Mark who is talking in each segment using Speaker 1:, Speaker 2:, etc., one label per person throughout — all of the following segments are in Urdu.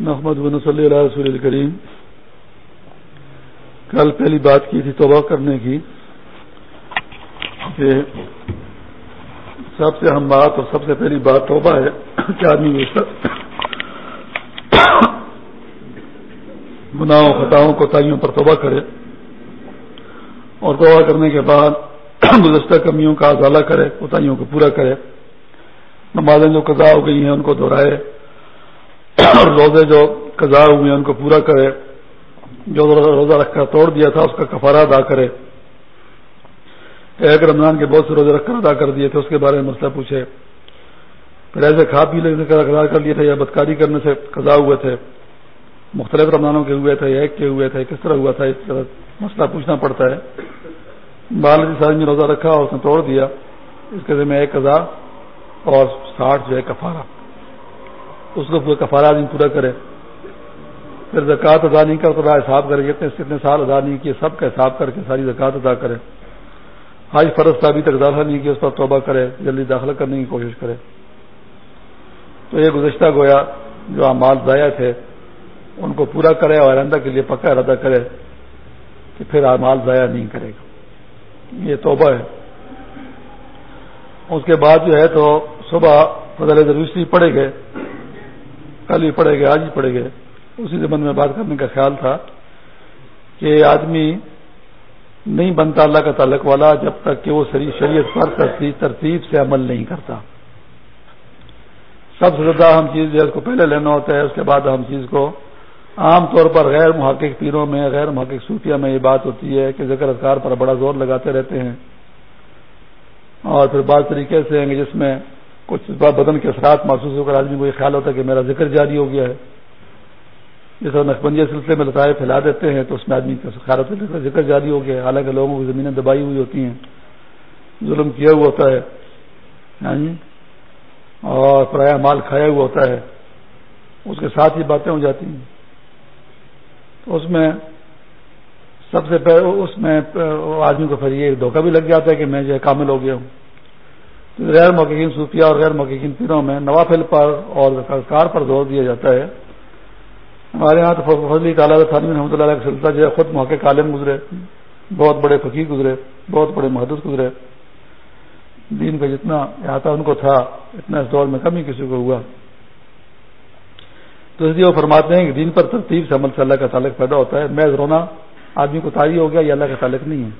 Speaker 1: محمد بن صلی اللہ رسول الکریم۔ کل پہلی بات کی تھی توبہ کرنے کی کہ سب سے اہم بات اور سب سے پہلی بات توبہ ہے کہ آدمی گناہوں، خطاؤں کو تائیوں پر توبہ کرے اور توبہ کرنے کے بعد گزشتہ کمیوں کا ازالہ کرے، کوتاہیوں کو پورا کرے۔ نمازیں جو قضا ہو گئی ہیں، ان کو دہرائے۔ روزے جو قضا ہوئے ہیں، ان کو پورا کرے، جو روزہ رکھ کر توڑ دیا تھا، اس کا کفارہ ادا کرے۔ ایک رمضان کے بہت سے روزے رکھ کر ادا کر دیے تھے، اس کے بارے میں مسئلہ پوچھے۔ پھر ایسے کھا پی لینے کا کر لیے تھے، یا بدکاری کرنے سے قضا ہوئے تھے۔ مختلف رمضانوں کے ہوئے تھے، یا ایک کے ہوئے تھے، کس طرح ہوا تھا، اس طرح مسئلہ پوچھنا پڑتا ہے۔ بال صاحب نے روزہ رکھا اور اس نے توڑ دیا۔ اس کے ذمہ ایک قضا اور ساٹھ جو ہے کفارہ۔ اس کو پورا کفارہ آدمی پورا کرے۔ پھر زکوٰۃ ادا نہیں کر رہا حساب کرے کتنے کتنے سال ادا نہیں کیے، سب کا حساب کر کے ساری زکوٰۃ ادا کرے۔ حج فرض کا ابھی تک داخلہ نہیں کیا، اس پر توبہ کرے، جلدی داخلہ کرنے کی کوشش کرے۔ تو یہ گزشتہ گویا جو امال ضائع تھے، ان کو پورا کرے اور آئندہ کے لیے پکا ارادہ کرے کہ پھر امال ضائع نہیں کرے گا۔ یہ توبہ ہے۔ اس کے بعد جو ہے تو صبح فضل ضروری پڑے گئے۔ کل ہی پڑے گئے، آج ہی پڑے گئے۔ اسی زمن میں بات کرنے کا خیال تھا کہ آدمی نہیں بنتا اللہ کا تعلق والا جب تک کہ وہ شریعت پر ترتیب سے عمل نہیں کرتا۔ سب سے زیادہ اہم چیز جو ہے اس کو پہلے لینا ہوتا ہے، اس کے بعد اہم چیز کو عام طور پر غیر محقق پیروں میں، غیر محقق صوفیہ میں یہ بات ہوتی ہے کہ ذکر اذکار پر بڑا زور لگاتے رہتے ہیں۔ اور پھر بعض طریقے سے ہیں جس میں کچھ بدن کے اثرات محسوس ہو کر آدمی کو یہ خیال ہوتا ہے کہ میرا ذکر جاری ہو گیا ہے۔ جس طرح نقبندی سلسلے میں لطائے پھیلا دیتے ہیں تو اس میں آدمی کا خیال ہوتا خیالت ذکر جاری ہو گیا ہے۔ حالانکہ لوگوں کی زمینیں دبائی ہوئی ہوتی ہیں۔ ظلم کیا ہوا ہوتا ہے۔ ہاں جی۔ اور پرایا مال کھایا ہوا ہوتا ہے۔ اس کے ساتھ ہی باتیں ہو جاتی ہیں۔ تو اس میں سب سے پہلے اس میں آدمی کو پھر یہ دھوکہ بھی لگ جاتا ہے کہ میں جو ہے کامل ہو گیا ہوں۔ غیر موقعین صوفیہ اور غیر موقعین پیروں میں نوافل پر اور کار پر زور دیا جاتا ہے۔ ہمارے یہاں تو فضلی تعالیٰ تعلیم رحمۃ اللہ کا سلسلہ جو ہے، خود موقع کالم گزرے، بہت بڑے فقیر گزرے، بہت بڑے محدود گزرے۔ دین کا جتنا احاطہ ان کو تھا، اتنا اس دور میں کمی کسی کو ہوا۔ تو اس لیے وہ فرماتے ہیں کہ دین پر ترتیب سے عمل سے اللہ کا تعلق پیدا ہوتا ہے۔ میں رونا آدمی کو تاری ہو گیا، یہ اللہ کا تعلق نہیں ہے۔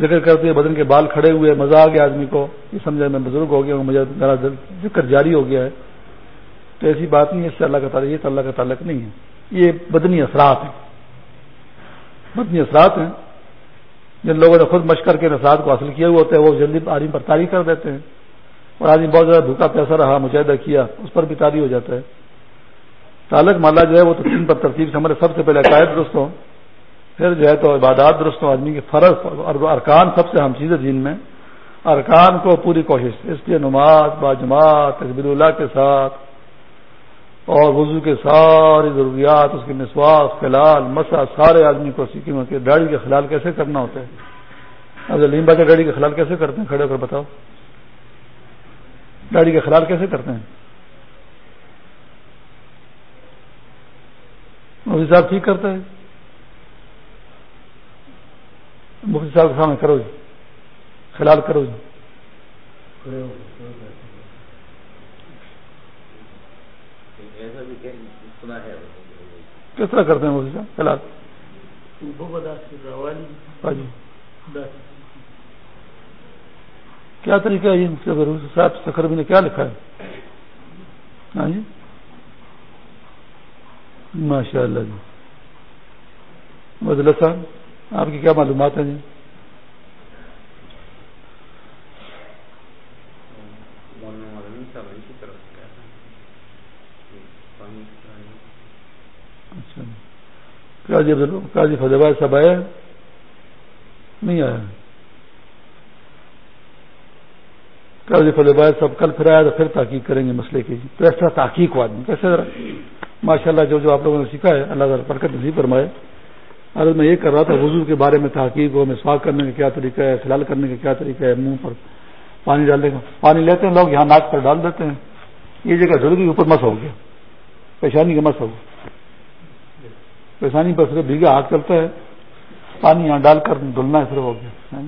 Speaker 1: ذکر کرتے ہوئے بدن کے بال کھڑے ہوئے مزہ آ گیا آدمی کو۔ یہ سمجھا میں بزرگ ہو گیا ہوں، مجھے میرا ذکر جاری ہو گیا ہے۔ تو ایسی بات نہیں ہے، اس سے اللہ کا تعلق، یہ تو اللہ کا تعلق نہیں ہے۔ یہ بدنی اثرات ہیں۔ بدنی اثرات ہیں۔ جن لوگوں نے خود مشکر کے نثرات کو حاصل کیا ہوا ہوتا ہے، وہ جلدی آدمی پر تاری کر دیتے ہیں۔ اور آدمی بہت زیادہ بھوکا پیسہ رہا، مجاہدہ کیا، اس پر بھی تاری ہو جاتا ہے۔ تعلق مالا جو ہے، وہ تو تین پر ترتیب سے ہمارے سب سے پہلے عقائد درست ہوں۔ پھر جو ہے تو عبادات درست آدمی کے فرض اور ارکان سب سے ہم چیزیں جن میں۔ ارکان کو پوری کوشش۔ اس لیے نماز، باجماعت تقبیر اللہ کے ساتھ اور وضو کے ساری ضروریات، اس کے مسواس خلال مسا، سارے آدمی کو سیکھیں کہ ڈاڑی کا خلال کیسے کرنا ہوتا ہے۔ اب لیمبا کے ڈاڑی کا خلال کیسے کرتے ہیں؟ کھڑے ہو کر بتاؤ۔ ڈاڑی کا خلال کیسے کرتے ہیں؟ مفتی صاحب ٹھیک کرتا ہے مفتی صاحب کے سامنے کرو جی۔ خلال کرو جی۔ کس طرح کرتے ہیں مفتی صاحب؟ خلال۔ ہاں جی۔ کیا طریقہ ہے یہ صاحب؟ سکھر نے کیا لکھا ہے؟ ہاں جی۔ ماشاء اللہ جی۔ بدلا صاحب۔ آپ کی کیا معلومات ہیں جی؟ اچھا۔ قاضی فضباد صاحب آیا نہیں آیا قاضی فضباد صاحب کل پھر آیا تو پھر تحقیق کریں گے مسئلے کی۔ تو ایسا تحقیق ہوا۔ آدمی کیسے ماشاء اللہ جو جو آپ لوگوں نے سیکھا ہے اللہ تعالیٰ برکت نصیب فرمائے۔ اگر میں یہ کر رہا تھا وضو کے بارے میں تحقیق ہو مسواک کرنے کا کیا طریقہ ہے فلال کرنے کا کیا طریقہ ہے، منہ پر پانی ڈالنے کا پانی لیتے ہیں، لوگ یہاں ناک پر ڈال دیتے ہیں۔ یہ جگہ ضروری اوپر مس ہو گیا۔ پیشانی کا مسئلہ پیشانی پر صرف بھیگا ہاتھ کرتا ہے، پانی یہاں ڈال کر دھلنا ہے صرف ہو گیا۔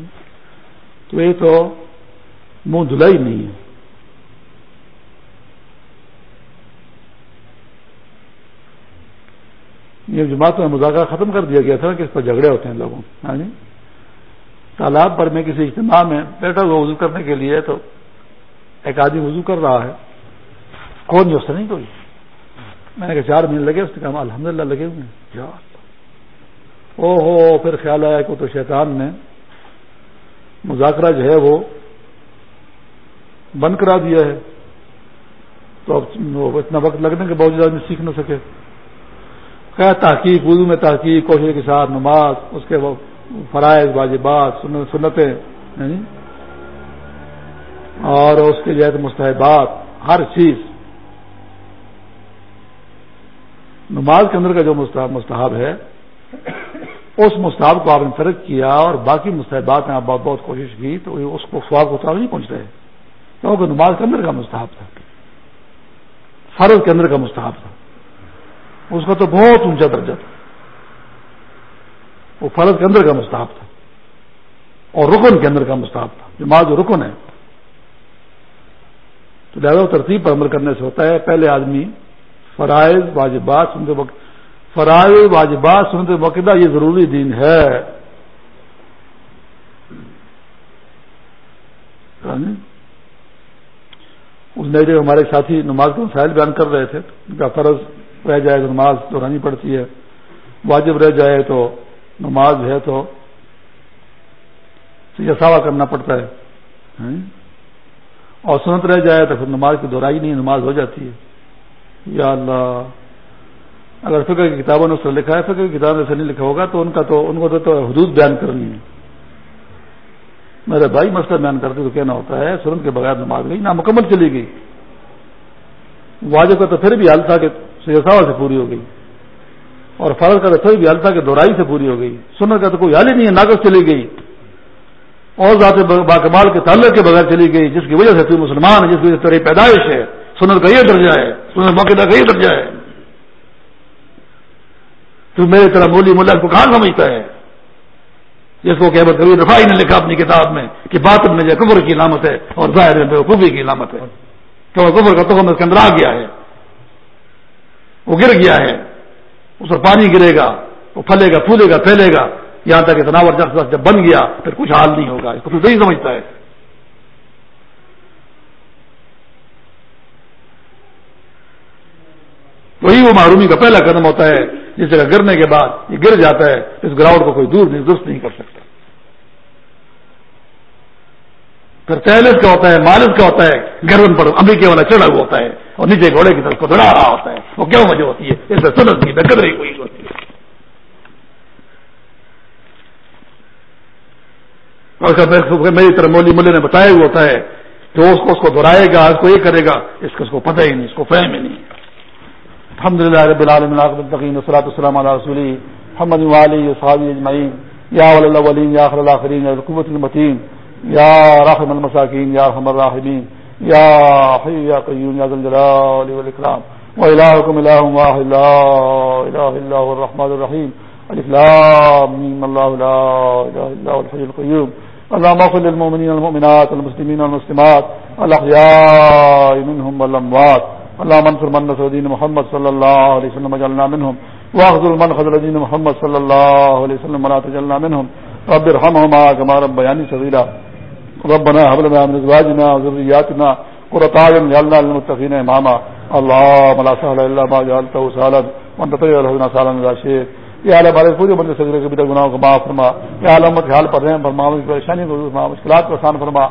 Speaker 1: تو یہ تو منہ دھلا ہی نہیں ہے۔ یہ جماعت میں مذاکرہ ختم کر دیا گیا تھا کہ اس پر جھگڑے ہوتے ہیں لوگوں ہاں جی؟ تالاب پر میں کسی اجتماع میں بیٹھا ہوا وضو کرنے کے لیے تو ایک آدمی وضو کر رہا ہے۔ کون جو نہیں کوئی؟ میں نے کہا چار مہینے لگے، اس نے کہا الحمد للہ لگے ہوئے او ہو پھر خیال آیا کہ تو شیطان نے مذاکرہ جو ہے وہ بند کرا دیا ہے۔ تو اب اتنا وقت لگنے کے باوجود آدمی سیکھ نہ سکے۔ خیر، تحقیق اردو میں تحقیق، کوشش کے ساتھ نماز، اس کے فرائض، واجبات سنتیں یعنی، اور اس کے جو مستحبات، ہر چیز۔ نماز کے اندر کا جو مستحب ہے، اس مستحب کو آپ نے فرق کیا اور باقی مستحبات نے آپ بہت بہت کوشش کی، تو اس کو سواب کو نہیں پہنچ رہے کیونکہ نماز کے اندر کا مستحب تھا۔ فرض کے اندر کا مستحب تھا۔ اس کا تو بہت اونچا درجہ تھا۔ وہ فرض کے اندر کا مستحب تھا۔ اور رکن کے اندر کا مستحب تھا۔ جو ماں جو رکن ہے۔ تو لہٰذا ترتیب پر عمل کرنے سے ہوتا ہے، پہلے آدمی فرائض، واجبات سنتے وقت فرائض، واجبات سنتے وقت یہ ضروری دین ہے۔ یعنی اس نے جو ہمارے ساتھی نماز کا مسائل بیان کر رہے تھے۔ ان کا فرض رہ جائے تو نماز دہرانی پڑتی ہے۔ واجب رہ جائے تو نماز ہے تو سوا کرنا پڑتا ہے۔ اور سنت رہ جائے تو پھر نماز کی دہرائی نہیں، نماز ہو جاتی ہے۔ یا اللہ۔ اگر فکر کی کتابوں نے اس طرح لکھا ہے فکر کی کتابوں سے نہیں لکھا ہوگا تو ان کا تو، ان کو تو حدود بیان کرنی ہے۔ میرے بھائی مسئلہ بیان کرتے تو کہنا ہوتا ہے، سنت کے بغیر نماز گئی نہ مکمل چلی گئی۔ واجب کا تو پھر بھی حال تھا کہ سیساوا سے پوری ہو گئی۔ اور فرض کا تو پھر بھی حال تھا کہ دورائی سے پوری ہو گئی۔ سنت کا تو کوئی حال ہی نہیں ہے، ناقص چلی گئی۔ اور ذات باقبال کے تعلق کے بغیر چلی گئی، جس کی وجہ سے تو مسلمان ہے جس کی وجہ سے تیری پیدائش ہے۔ سنت کا یہ درجہ ہے، سنت موقع کا یہ درجہ ہے۔ تو میرے طرح مولی ملا کو کہاں سمجھتا ہے؟ جس کو کہ کبھی رفائی نے لکھا اپنی کتاب میں کہ بات میں جو قبر کی علامت ہے اور ظاہر میں خوبی کی علامت ہے۔ کہ وہ قبر کا تو اس کے اندر آ گیا ہے۔ وہ گر گیا ہے۔ اس پر پانی گرے گا، وہ پھلے گا، پھولے گا، پھیلے گا۔ یہاں تک اتنا جب جب بن گیا، پھر کچھ حال نہیں ہوگا۔ اس کو تو نہیں سمجھتا ہے۔ وہی وہ معرومی کا پہلا قدم ہوتا ہے، جس جگہ گرنے کے بعد یہ گر جاتا ہے، اس گراؤنڈ کو کوئی دور نہیں، درست نہیں کر سکتا۔ پھر تیلس کا ہوتا ہے؟ مالس کا ہوتا ہے؟ گرون پر امریکہ والا چڑھا ہوا ہوتا ہے اور نیچے گھوڑے کی طرف کو دڑا رہا ہوتا ہے۔ وہ کیوں وجہ ہوتی ہے؟ اس میں سنت نہیں قدر ہی کوئی ہوتی ہے۔ میری طرح مولی ملے نے بتایا ہوا ہوتا ہے کہ اس کو اس کو دہرائے گا، اس کو یہ کرے گا، اس کو اس کو پتہ ہی نہیں، اس کو فہم ہی نہیں۔ الحمد للہ رب العالمین صلاۃ السلام علیہ رسولی محمد علی صحابی اجمعین۔ یا ولین یا خل الاخرین القوت المتین۔ یا رحم المساکین، یا رحم الراحمین، یا حی یا قیوم، یا ذل جلال والاکرام. والہکم الہ واحد، لا الہ الا هو الرحمن الرحیم. الف لام، میم، اللہ، لا الہ الا هو الحی القیوم. اللهم اغفر للمؤمنين والمؤمنات والمسلمين والمسلمات الاحياء منهم والاموات اللهم انصر من نصر دين محمد صلى الله عليه وسلم وجعلنا منهم. واخذل من خذل دين محمد صلى الله عليه وسلم ولا تجعلنا منهم. رب ارحمهما كما ربياني صغيرا. ربنا هب لنا من ازواجنا وذرياتنا قرة اعين واجعلنا للمتقين اماما. اللهم لا سهل الا ما جعلته سهلا وانت تجعل الحزن سهلا اذا شئت. یا اللہ ہمارے پورے بندے سگرے کے بدر گناہوں کو معاف فرما. یا اللہ امت حال پر رحم فرما. ان کی پریشانی کو فرما. مشکلات کو آسان فرما.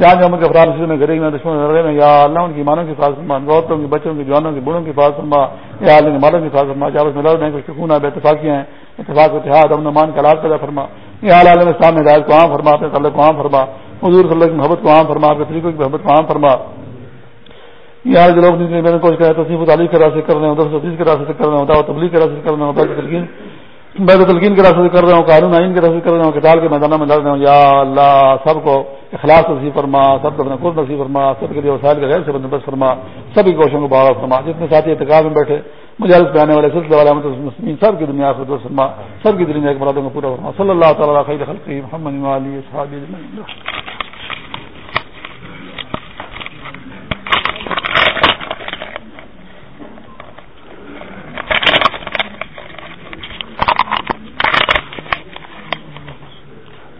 Speaker 1: جہاں جو امت کے افراد میں، غریب میں، دشمن لڑے میں، یا اللہ ان کی مانوں کی فاصل فرما. عورتوں کی، بچوں کی، جوانوں کی، بوڑھوں کی فاصل فرما. یا اللہ کے مالوں کی فاصل فرما. جب اس میں لڑ کچھ سکون ہے بے اتفاقیاں ہیں. اتفاق اتحاد، امن مان کا علاج پیدا فرما. یا اللہ علیہ السلام نے ہدایت کو عام فرما، اپنے تعلق کو عام فرما. حضور صلی اللہ کی محبت کو عام فرما، اپنے طریقوں کی محبت کو عام فرما۔ یہاں جو لوگ میں نے کوشش کرا تصنیف تعلیف کے راستے کر رہے ہیں دس حدیث کے راستے سے کر رہے ہیں، دعوت تبلیغ کے راستے سے کر رہے ہیں دعوت تلقین میں تو تلقین کے راستے سے کر رہا ہوں قانون آئین کے راستے کر رہا ہوں کتاب کے میدانوں میں لڑ رہا ہوں یا اللہ، سب کو اخلاص نصیب فرما، سب کو اپنا خود نصیب فرما، سب کے لیے وسائل کے غیر سے بندوبست فرما سبھی کوششوں کو بڑھا فرما۔ جتنے ساتھی اتقاب میں بیٹھے، مجالس پہ آنے والے سلسلے والے مسلم سب کی دنیا کو سب کی دنیا کے مرادوں کو پورا فرما۔ صلی اللہ تعالیٰ خیر خلقی محمد علی صحابی